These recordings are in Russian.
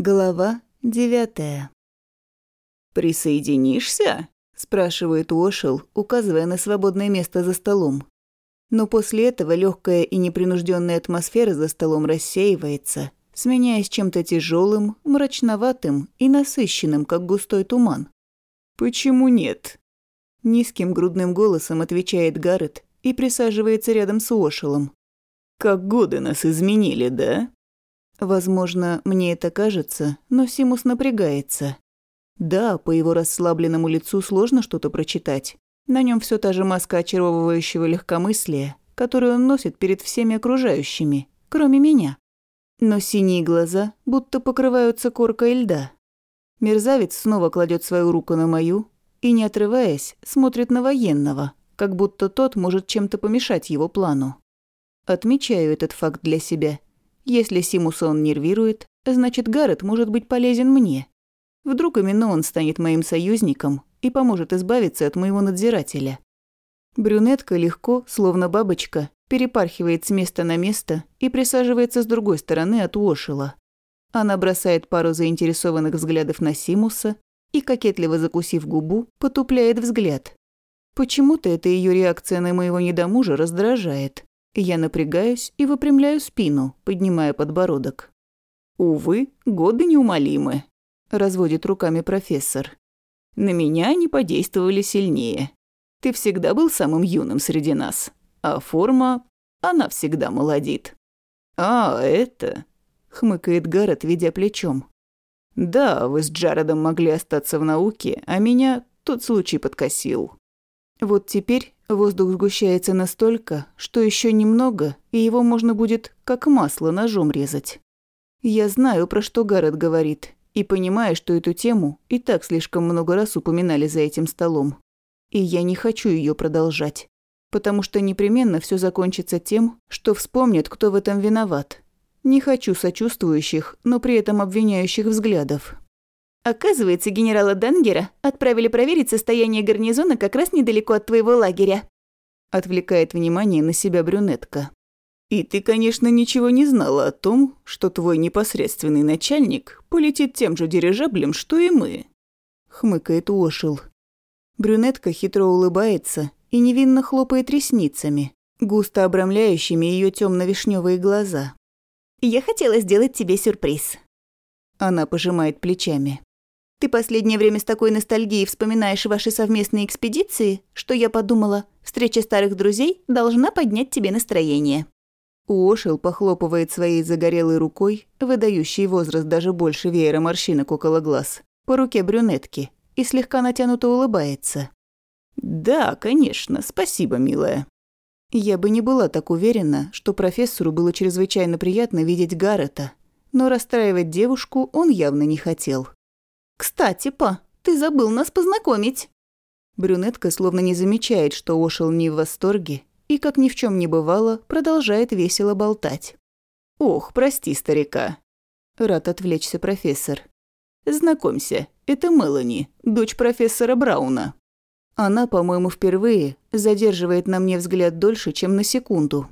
Глава девятая. «Присоединишься?» – спрашивает Уошел, указывая на свободное место за столом. Но после этого легкая и непринужденная атмосфера за столом рассеивается, сменяясь чем-то тяжелым, мрачноватым и насыщенным, как густой туман. «Почему нет?» Низким грудным голосом отвечает Гаррет и присаживается рядом с Уошелом. «Как годы нас изменили, да?» Возможно, мне это кажется, но Симус напрягается. Да, по его расслабленному лицу сложно что-то прочитать. На нем все та же маска очаровывающего легкомыслия, которую он носит перед всеми окружающими, кроме меня. Но синие глаза будто покрываются коркой льда. Мерзавец снова кладет свою руку на мою и, не отрываясь, смотрит на военного, как будто тот может чем-то помешать его плану. Отмечаю этот факт для себя – если Симуса он нервирует, значит, Гаррет может быть полезен мне. Вдруг именно он станет моим союзником и поможет избавиться от моего надзирателя. Брюнетка легко, словно бабочка, перепархивает с места на место и присаживается с другой стороны от Уошела. Она бросает пару заинтересованных взглядов на Симуса и, кокетливо закусив губу, потупляет взгляд. Почему-то эта ее реакция на моего недомужа раздражает. Я напрягаюсь и выпрямляю спину, поднимая подбородок. «Увы, годы неумолимы», – разводит руками профессор. «На меня они подействовали сильнее. Ты всегда был самым юным среди нас, а форма, она всегда молодит». «А, это...» – хмыкает Гаррет, ведя плечом. «Да, вы с Джаредом могли остаться в науке, а меня тот случай подкосил». Вот теперь Воздух сгущается настолько, что еще немного, и его можно будет как масло ножом резать. Я знаю, про что Гаррет говорит, и понимаю, что эту тему и так слишком много раз упоминали за этим столом. И я не хочу ее продолжать, потому что непременно все закончится тем, что вспомнят, кто в этом виноват. Не хочу сочувствующих, но при этом обвиняющих взглядов. Оказывается, генерала Дангера отправили проверить состояние гарнизона как раз недалеко от твоего лагеря. Отвлекает внимание на себя брюнетка. И ты, конечно, ничего не знала о том, что твой непосредственный начальник полетит тем же дирижаблем, что и мы. Хмыкает Уошел. Брюнетка хитро улыбается и невинно хлопает ресницами, густо обрамляющими ее темно-вишневые глаза. «Я хотела сделать тебе сюрприз». Она пожимает плечами. Ты последнее время с такой ностальгией вспоминаешь ваши совместные экспедиции, что я подумала, встреча старых друзей должна поднять тебе настроение». Уошел похлопывает своей загорелой рукой, выдающей возраст даже больше веера морщинок около глаз, по руке брюнетки, и слегка натянуто улыбается. «Да, конечно, спасибо, милая». Я бы не была так уверена, что профессору было чрезвычайно приятно видеть Гаррета, но расстраивать девушку он явно не хотел. «Кстати, па, ты забыл нас познакомить». Брюнетка словно не замечает, что Ошел не в восторге, и, как ни в чем не бывало, продолжает весело болтать. «Ох, прости, старика». Рад отвлечься профессор. «Знакомься, это Мелани, дочь профессора Брауна». Она, по-моему, впервые задерживает на мне взгляд дольше, чем на секунду.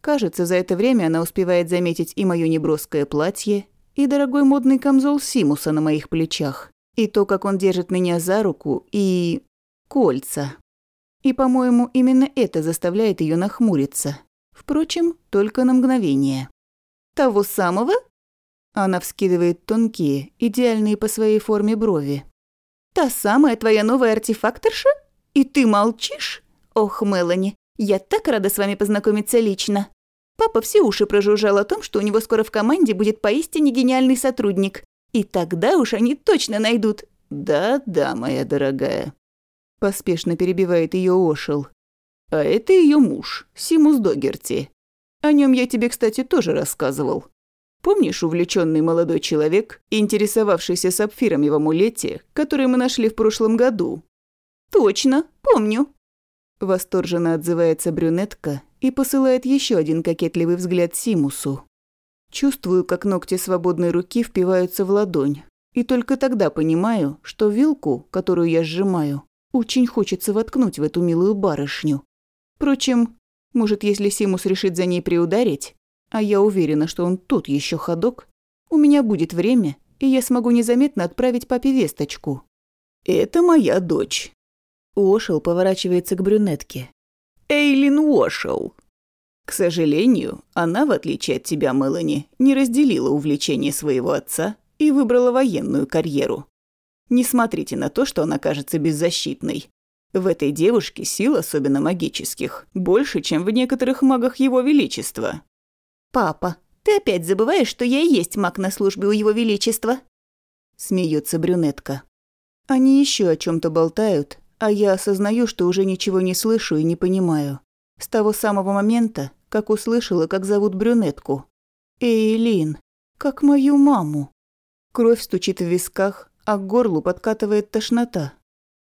Кажется, за это время она успевает заметить и моё неброское платье, и дорогой модный камзол Симуса на моих плечах, и то, как он держит меня за руку, и... кольца. И, по-моему, именно это заставляет ее нахмуриться. Впрочем, только на мгновение. «Того самого?» Она вскидывает тонкие, идеальные по своей форме брови. «Та самая твоя новая артефакторша? И ты молчишь? Ох, Мелани, я так рада с вами познакомиться лично. Папа все уши прожужжал о том, что у него скоро в команде будет поистине гениальный сотрудник. И тогда уж они точно найдут. Да-да, моя дорогая. Поспешно перебивает ее Ошел. А это ее муж, Симус Догерти. О нем я тебе, кстати, тоже рассказывал. Помнишь увлеченный молодой человек, интересовавшийся сапфирами в амулете, который мы нашли в прошлом году? Точно, помню. Восторженно отзывается брюнетка и посылает еще один кокетливый взгляд Симусу. Чувствую, как ногти свободной руки впиваются в ладонь. И только тогда понимаю, что вилку, которую я сжимаю, очень хочется воткнуть в эту милую барышню. Впрочем, может, если Симус решит за ней приударить, а я уверена, что он тут еще ходок, у меня будет время, и я смогу незаметно отправить папе весточку. «Это моя дочь». Уошел поворачивается к брюнетке. «Эйлин Уошел». К сожалению, она, в отличие от тебя, Мелани, не разделила увлечение своего отца и выбрала военную карьеру. Не смотрите на то, что она кажется беззащитной. В этой девушке сил, особенно магических, больше, чем в некоторых магах Его Величества. «Папа, ты опять забываешь, что я и есть маг на службе у Его Величества?» Смеется брюнетка. Они еще о чем то болтают, а я осознаю, что уже ничего не слышу и не понимаю. С того самого момента, как услышала, как зовут брюнетку. Эйлин, как мою маму. Кровь стучит в висках, а к горлу подкатывает тошнота.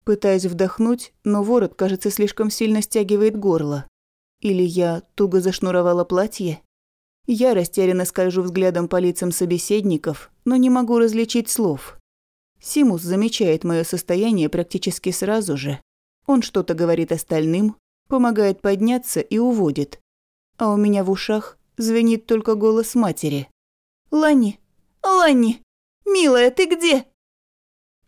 Пытаюсь вдохнуть, но ворот, кажется, слишком сильно стягивает горло. Или я туго зашнуровала платье? Я растерянно скольжу взглядом по лицам собеседников, но не могу различить слов. Симус замечает мое состояние практически сразу же. Он что-то говорит остальным, помогает подняться и уводит. А у меня в ушах звенит только голос матери. «Ланни! Ланни! Милая, ты где?»